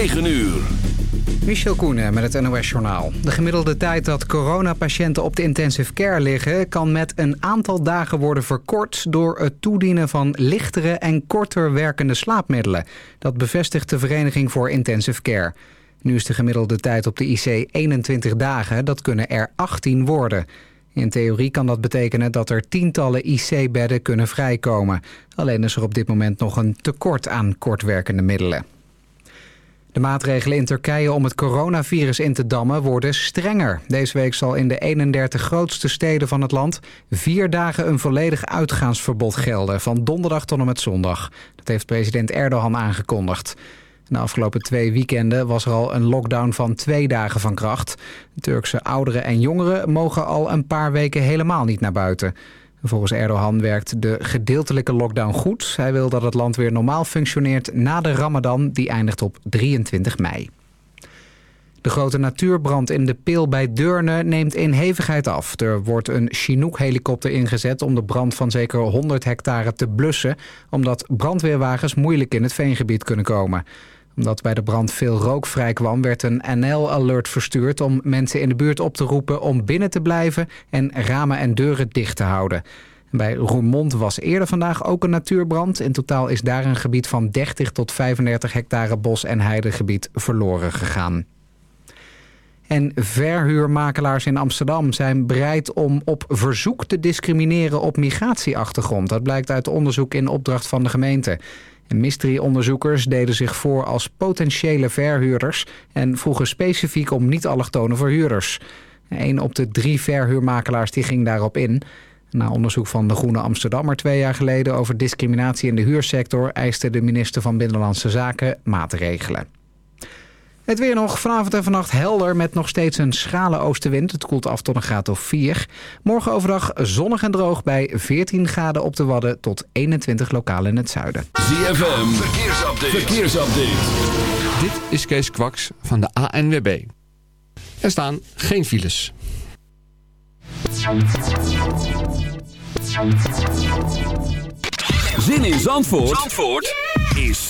9 uur. Michel Koenen met het NOS-journaal. De gemiddelde tijd dat coronapatiënten op de intensive care liggen... kan met een aantal dagen worden verkort... door het toedienen van lichtere en korter werkende slaapmiddelen. Dat bevestigt de Vereniging voor Intensive Care. Nu is de gemiddelde tijd op de IC 21 dagen. Dat kunnen er 18 worden. In theorie kan dat betekenen dat er tientallen IC-bedden kunnen vrijkomen. Alleen is er op dit moment nog een tekort aan kortwerkende middelen. De maatregelen in Turkije om het coronavirus in te dammen worden strenger. Deze week zal in de 31 grootste steden van het land vier dagen een volledig uitgaansverbod gelden, van donderdag tot en met zondag. Dat heeft president Erdogan aangekondigd. De afgelopen twee weekenden was er al een lockdown van twee dagen van kracht. Turkse ouderen en jongeren mogen al een paar weken helemaal niet naar buiten. Volgens Erdogan werkt de gedeeltelijke lockdown goed. Hij wil dat het land weer normaal functioneert na de ramadan die eindigt op 23 mei. De grote natuurbrand in de Peel bij Deurne neemt in hevigheid af. Er wordt een Chinook-helikopter ingezet om de brand van zeker 100 hectare te blussen... omdat brandweerwagens moeilijk in het veengebied kunnen komen omdat bij de brand veel rook vrijkwam, werd een NL-alert verstuurd om mensen in de buurt op te roepen om binnen te blijven en ramen en deuren dicht te houden. Bij Roermond was eerder vandaag ook een natuurbrand. In totaal is daar een gebied van 30 tot 35 hectare bos- en heidegebied verloren gegaan. En verhuurmakelaars in Amsterdam zijn bereid om op verzoek te discrimineren op migratieachtergrond. Dat blijkt uit onderzoek in opdracht van de gemeente. Mystery-onderzoekers deden zich voor als potentiële verhuurders... en vroegen specifiek om niet-allochtone verhuurders. Een op de drie verhuurmakelaars die ging daarop in. Na onderzoek van de Groene Amsterdammer twee jaar geleden... over discriminatie in de huursector... eiste de minister van Binnenlandse Zaken maatregelen. Het weer nog. Vanavond en vannacht helder met nog steeds een schrale oostenwind. Het koelt af tot een graad of 4. Morgen overdag zonnig en droog bij 14 graden op de Wadden tot 21 lokaal in het zuiden. ZFM, verkeersupdate. verkeersupdate. Dit is Kees Kwaks van de ANWB. Er staan geen files. Zin in Zandvoort, Zandvoort? is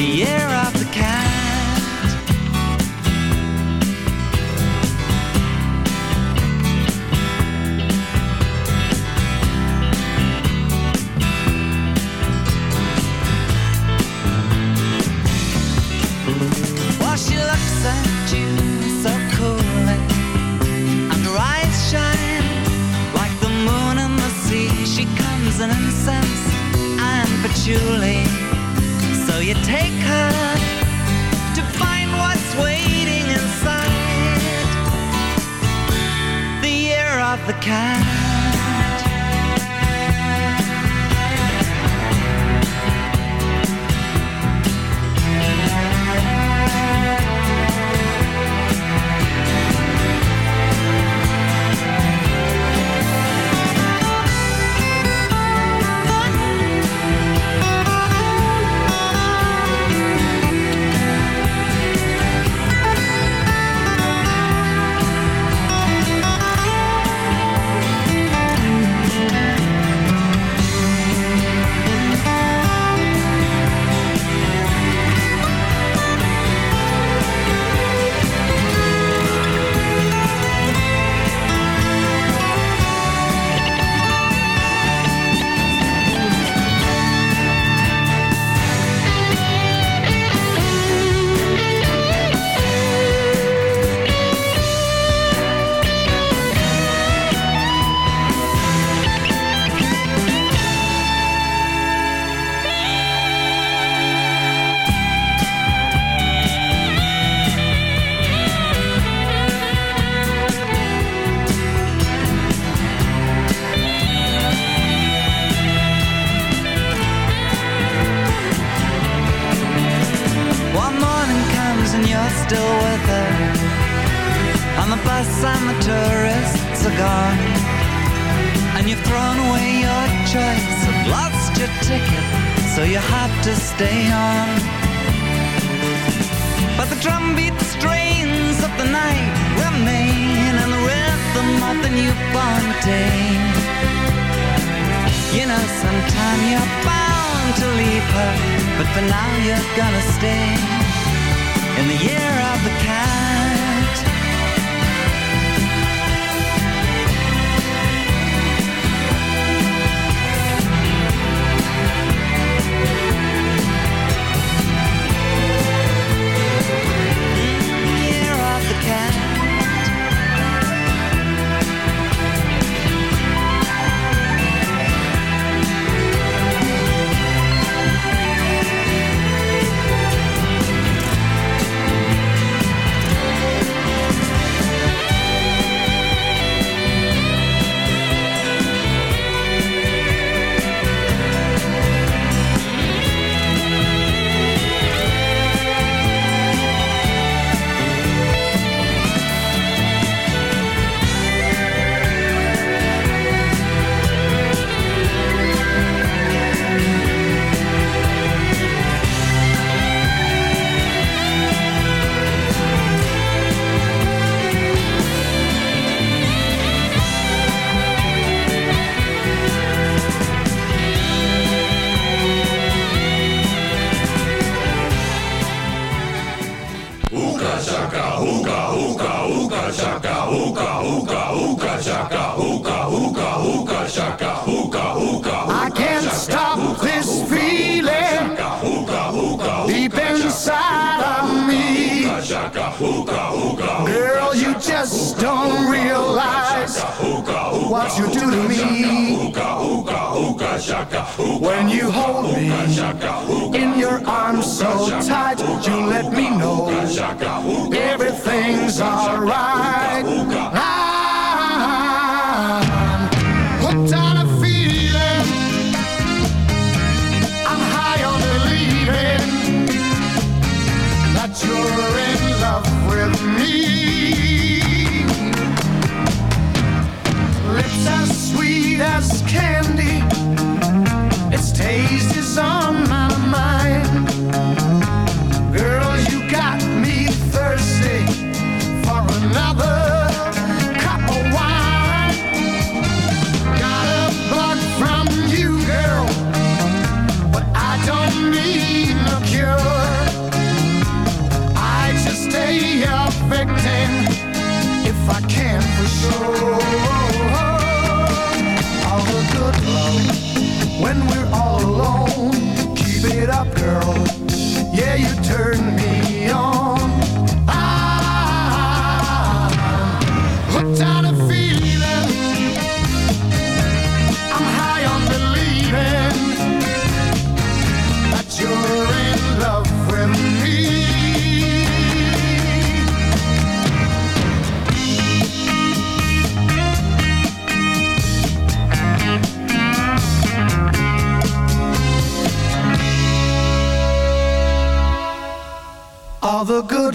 the air of the cat.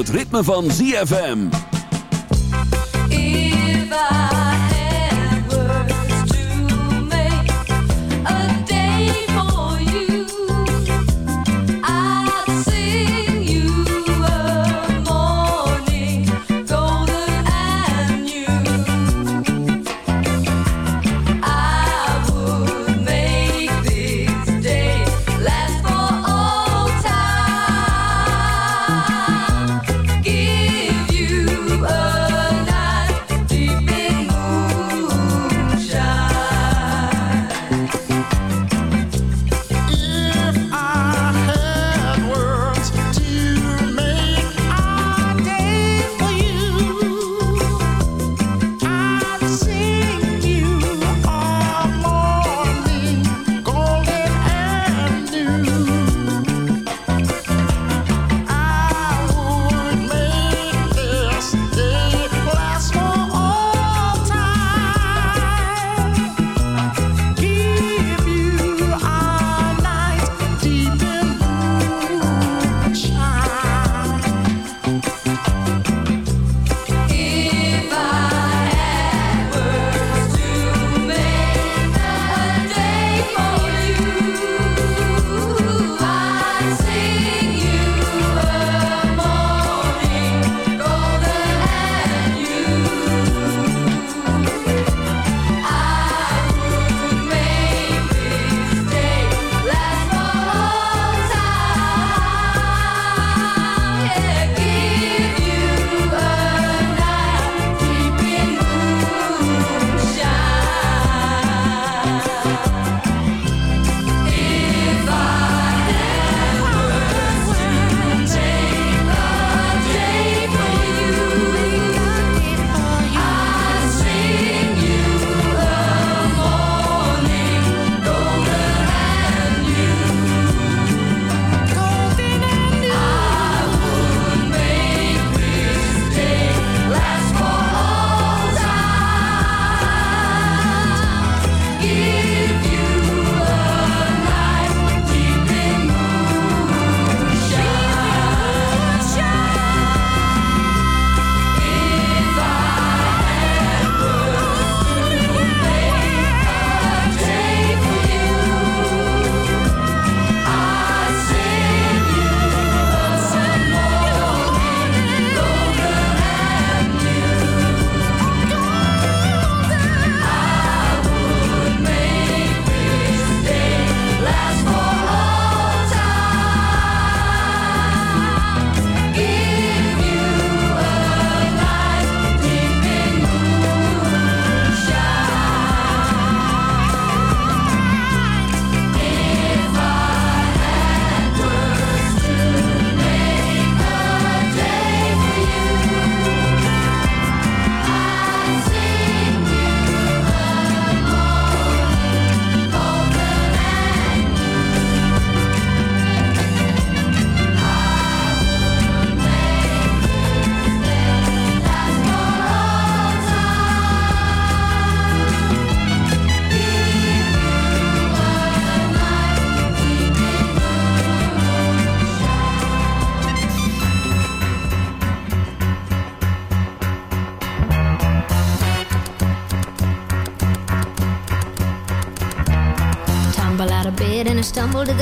het ritme van ZFM.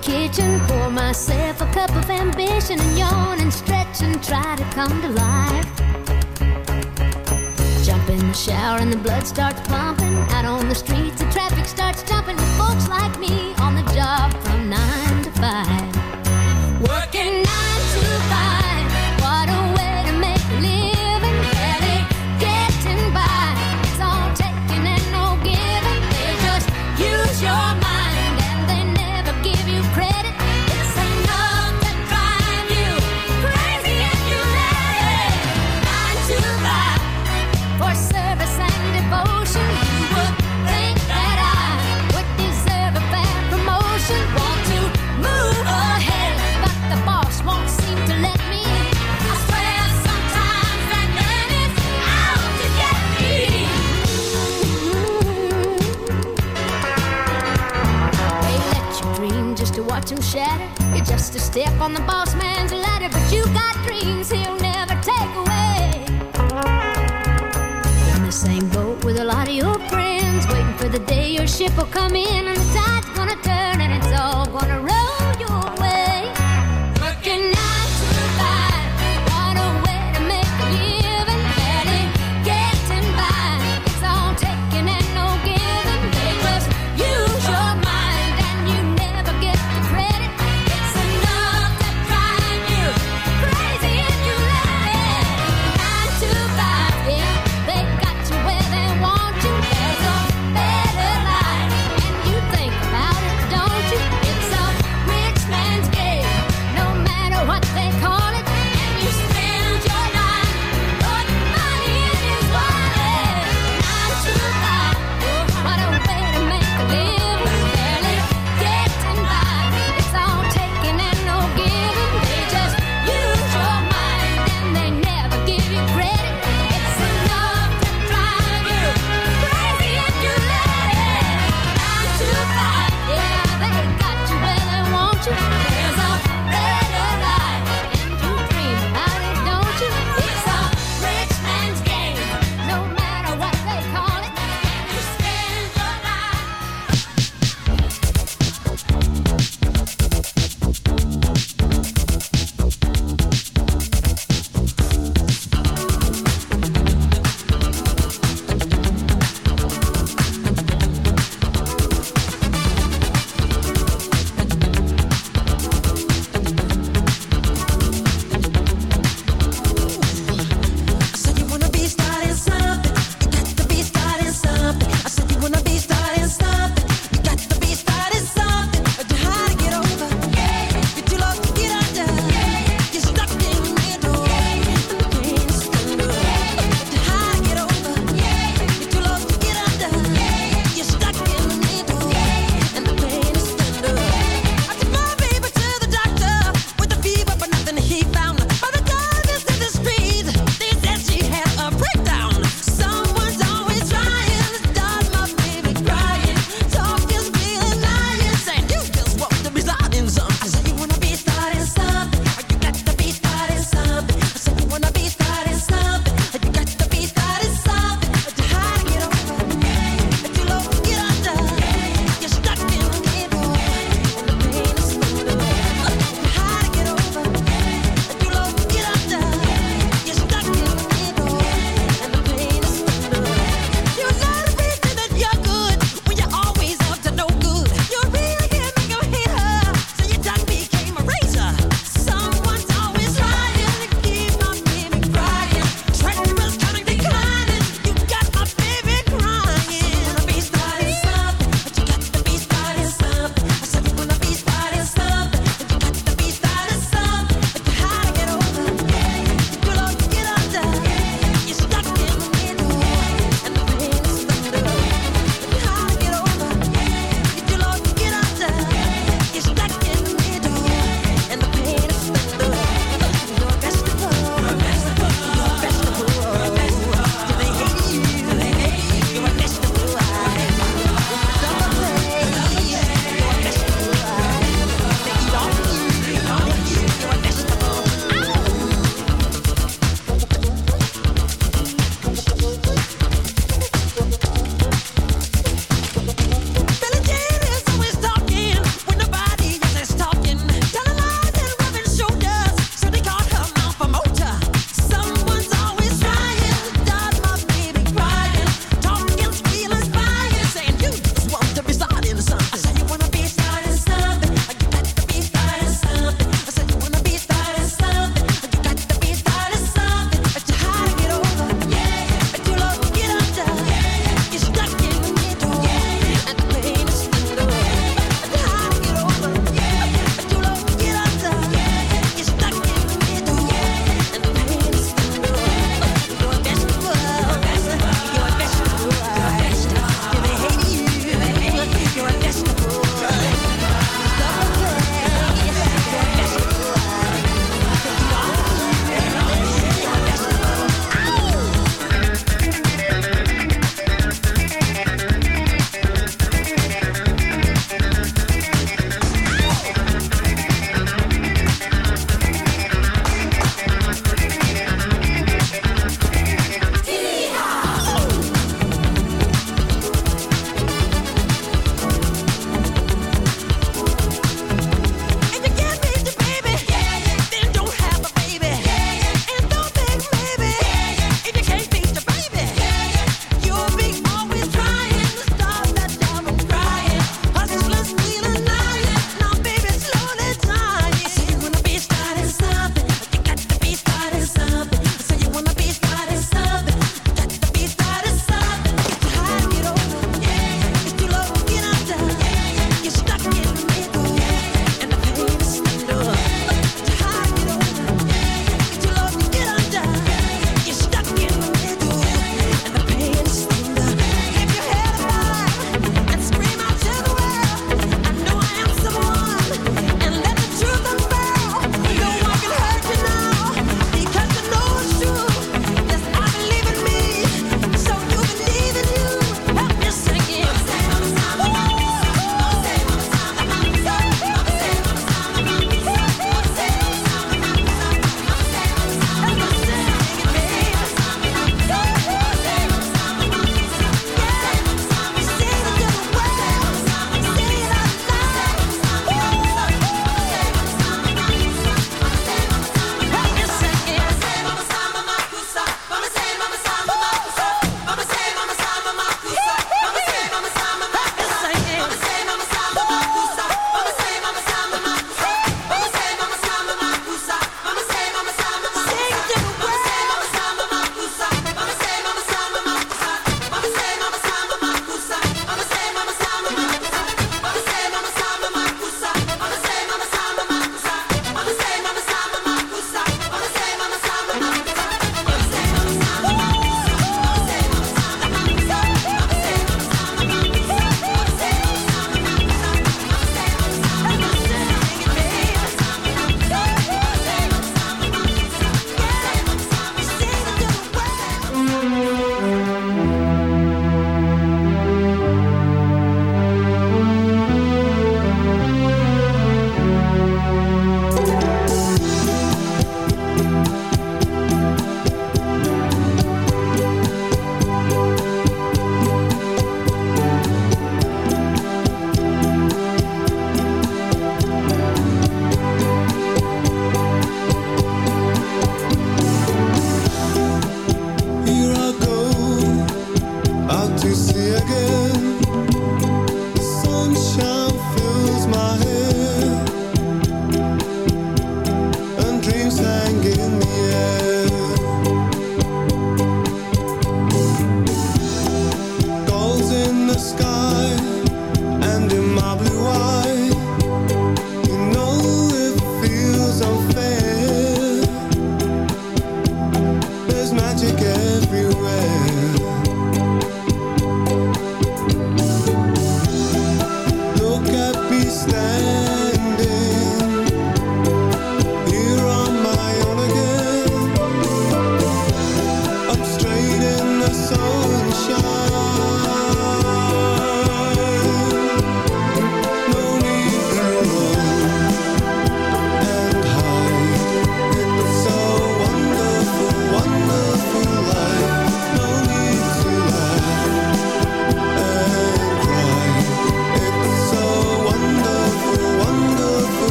kitchen, pour myself a cup of ambition and yawn and stretch and try to come to life. Jump in the shower and the blood starts pumping. Out on the streets, the traffic starts jumping. Folks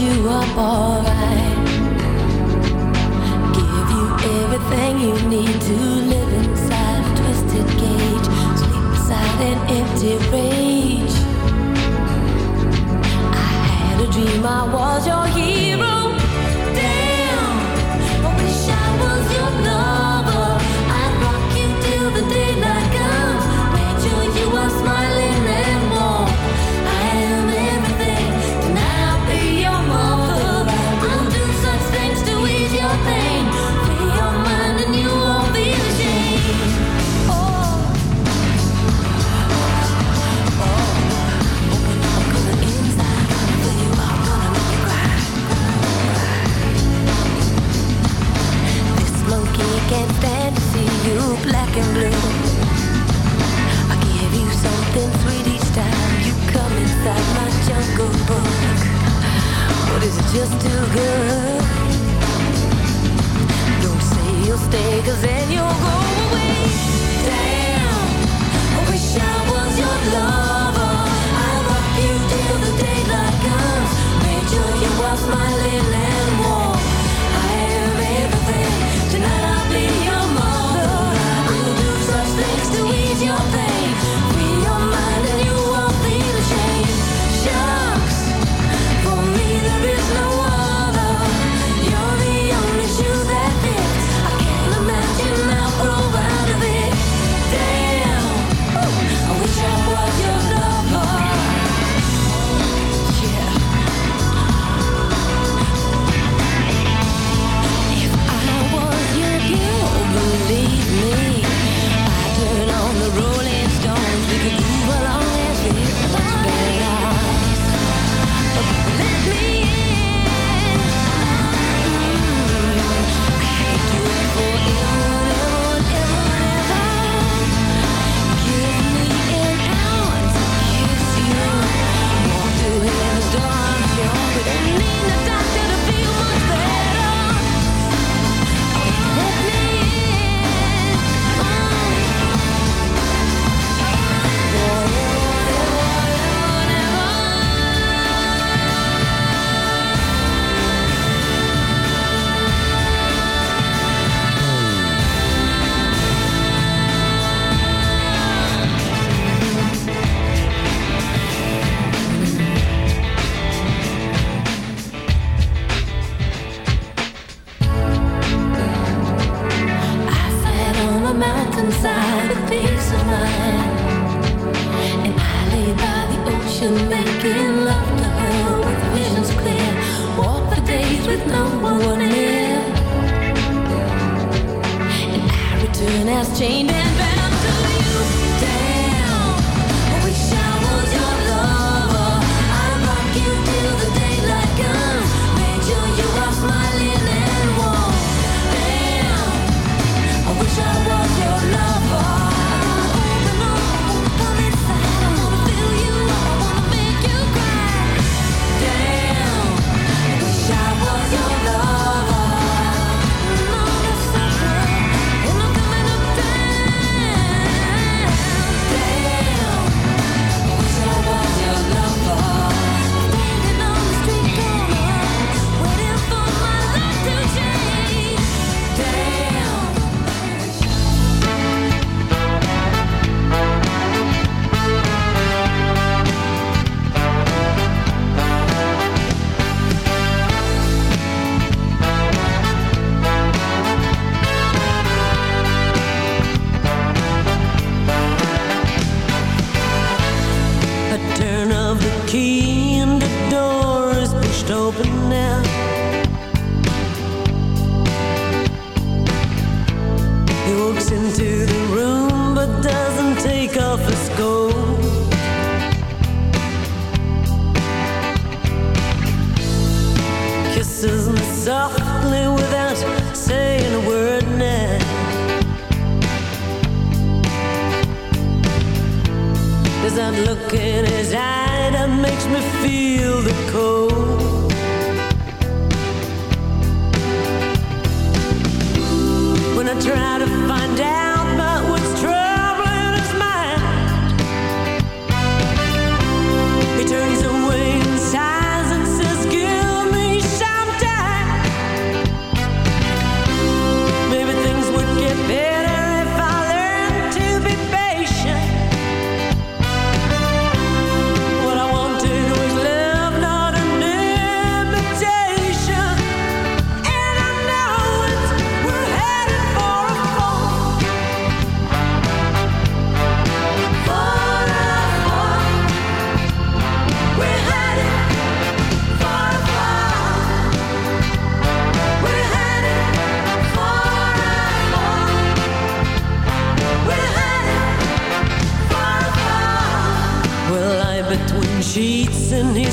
you up alright. Give you everything you need to live inside a twisted cage, sleep an empty rage. I had a dream I was your hero. and blue. I give you something sweet each time you come inside my jungle book. But is it just too good? Don't say you'll stay, cause then you'll go away. Damn, I wish I was your lover. I love you till the daylight comes. Made sure you was my little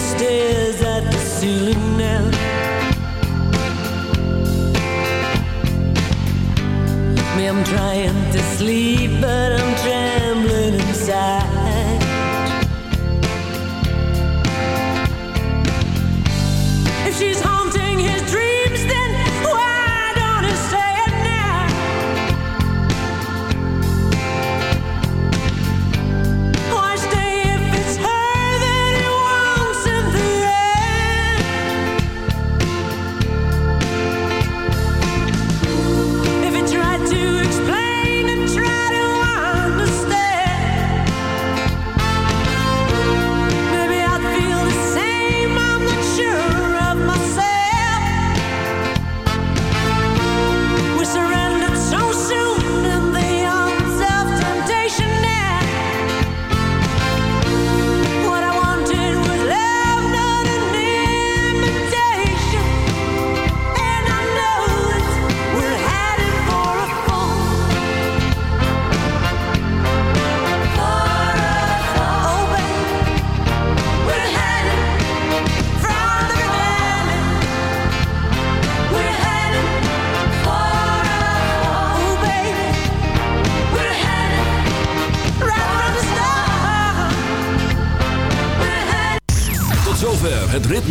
still